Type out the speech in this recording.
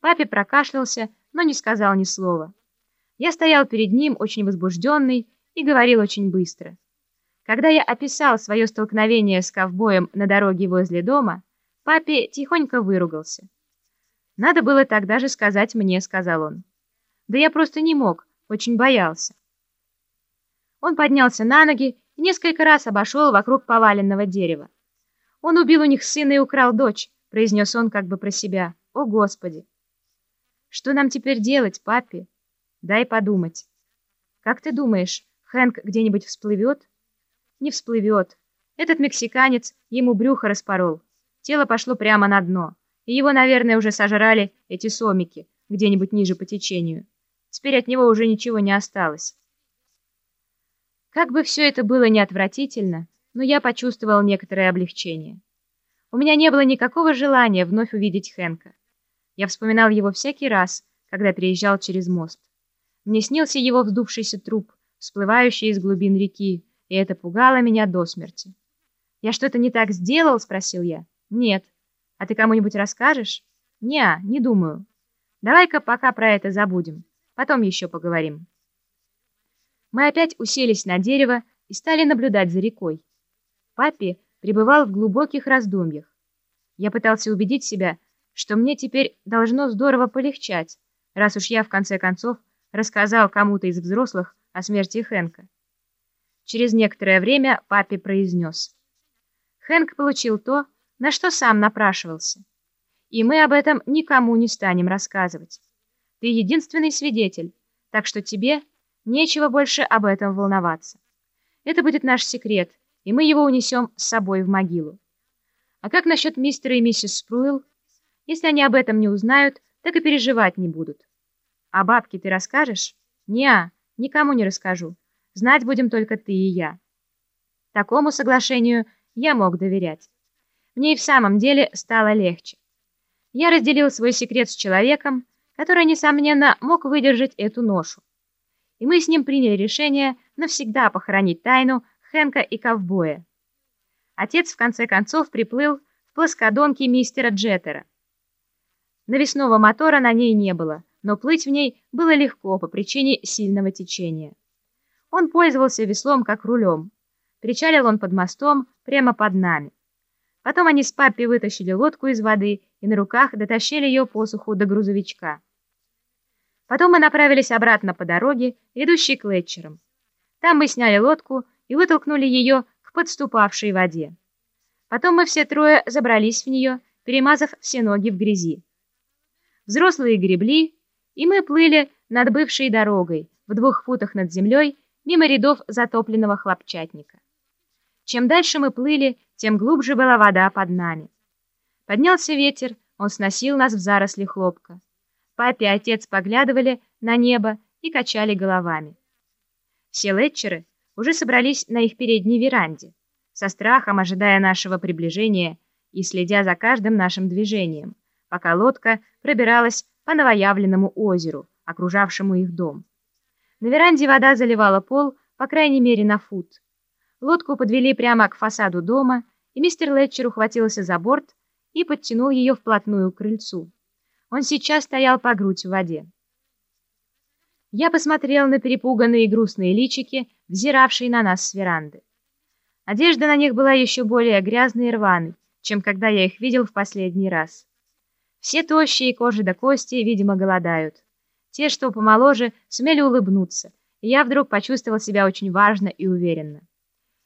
Папе прокашлялся, но не сказал ни слова. Я стоял перед ним, очень возбужденный, и говорил очень быстро. Когда я описал свое столкновение с ковбоем на дороге возле дома, папе тихонько выругался. «Надо было тогда же сказать мне», — сказал он. «Да я просто не мог, очень боялся». Он поднялся на ноги и несколько раз обошел вокруг поваленного дерева. «Он убил у них сына и украл дочь», — произнес он как бы про себя. «О, Господи!» «Что нам теперь делать, папе?» «Дай подумать». «Как ты думаешь, Хэнк где-нибудь всплывет?» не всплывет. Этот мексиканец ему брюхо распорол. Тело пошло прямо на дно, и его, наверное, уже сожрали эти сомики где-нибудь ниже по течению. Теперь от него уже ничего не осталось. Как бы все это было неотвратительно, но я почувствовал некоторое облегчение. У меня не было никакого желания вновь увидеть Хэнка. Я вспоминал его всякий раз, когда переезжал через мост. Мне снился его вздувшийся труп, всплывающий из глубин реки, и это пугало меня до смерти. «Я что-то не так сделал?» — спросил я. «Нет. А ты кому-нибудь расскажешь?» «Не, не думаю. Давай-ка пока про это забудем. Потом еще поговорим». Мы опять уселись на дерево и стали наблюдать за рекой. Папе пребывал в глубоких раздумьях. Я пытался убедить себя, что мне теперь должно здорово полегчать, раз уж я, в конце концов, рассказал кому-то из взрослых о смерти Хэнка. Через некоторое время папе произнес. Хэнк получил то, на что сам напрашивался. И мы об этом никому не станем рассказывать. Ты единственный свидетель, так что тебе нечего больше об этом волноваться. Это будет наш секрет, и мы его унесем с собой в могилу. А как насчет мистера и миссис Спруил? Если они об этом не узнают, так и переживать не будут. А бабке ты расскажешь? Неа, никому не расскажу. Знать будем только ты и я. Такому соглашению я мог доверять. Мне и в самом деле стало легче. Я разделил свой секрет с человеком, который, несомненно, мог выдержать эту ношу. И мы с ним приняли решение навсегда похоронить тайну Хэнка и ковбоя. Отец, в конце концов, приплыл в плоскодонке мистера Джеттера. Навесного мотора на ней не было, но плыть в ней было легко по причине сильного течения. Он пользовался веслом как рулем. Причалил он под мостом прямо под нами. Потом они с папой вытащили лодку из воды и на руках дотащили ее по суху до грузовичка. Потом мы направились обратно по дороге, ведущей к Летчерам. Там мы сняли лодку и вытолкнули ее к подступавшей воде. Потом мы все трое забрались в нее, перемазав все ноги в грязи. Взрослые гребли, и мы плыли над бывшей дорогой в двух футах над землей мимо рядов затопленного хлопчатника. Чем дальше мы плыли, тем глубже была вода под нами. Поднялся ветер, он сносил нас в заросли хлопка. Папе и отец поглядывали на небо и качали головами. Все летчеры уже собрались на их передней веранде, со страхом ожидая нашего приближения и следя за каждым нашим движением, пока лодка пробиралась по новоявленному озеру, окружавшему их дом. На веранде вода заливала пол, по крайней мере, на фут. Лодку подвели прямо к фасаду дома, и мистер Летчер ухватился за борт и подтянул ее вплотную к крыльцу. Он сейчас стоял по грудь в воде. Я посмотрел на перепуганные и грустные личики, взиравшие на нас с веранды. Одежда на них была еще более грязной и рваной, чем когда я их видел в последний раз. Все тощие кожи до кости, видимо, голодают. Те, что помоложе, сумели улыбнуться, и я вдруг почувствовал себя очень важно и уверенно.